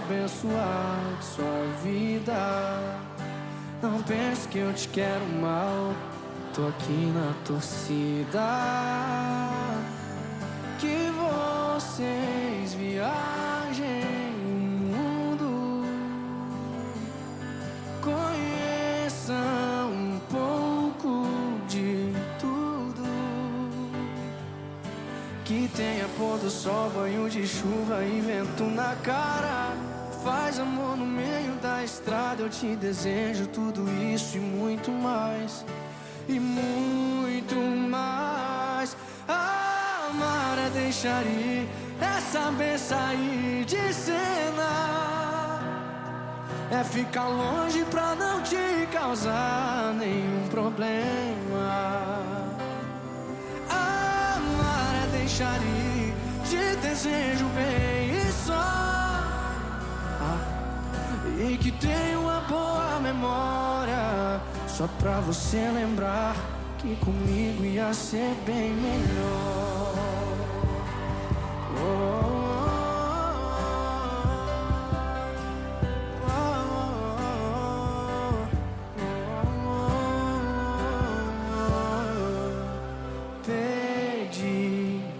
abençoar sua vida. Não pense que eu te quero mal, tô aqui na torcida. Que vocês viajem o mundo, conheçam um pouco de tudo. Que tenha pôr do sol, banho de chuva e vento na cara. Amor no meio da estrada, eu te desejo tudo isso e muito mais. E muito mais. Amar é deixar ir, é saber sair de cena. É ficar longe pra não te causar nenhum problema. Amar é deixar ir, te desejo bem e só. E que tenha uma boa memória, só pra você lembrar que comigo ia ser bem melhor. Oh,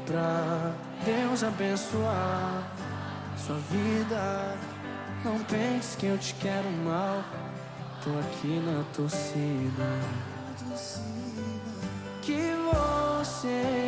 pra Deus abençoar sua vida. Não pense que eu te quero mal. Tô aqui na torcida. Que vocês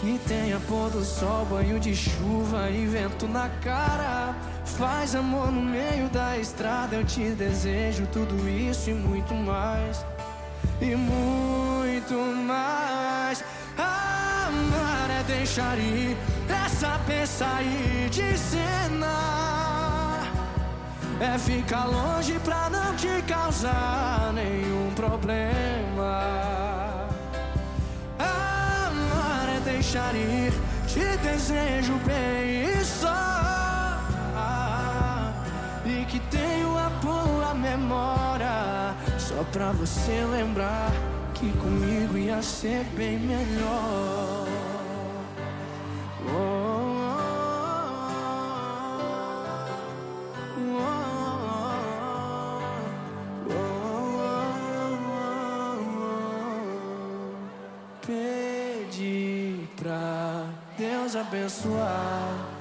Que tenha pôr do sol, banho de chuva e vento na cara. Faz amor no meio da estrada, eu te desejo tudo isso e muito mais. E muito mais. Amar é deixar ir, é saber sair de cena. É ficar longe pra não te causar nenhum problema. Deixar ir, te desejo bem e só. E que tenha uma boa memória, só pra você lembrar que comigo ia ser bem melhor. Oh, oh, oh, oh, oh. Pedi pra Deus abençoar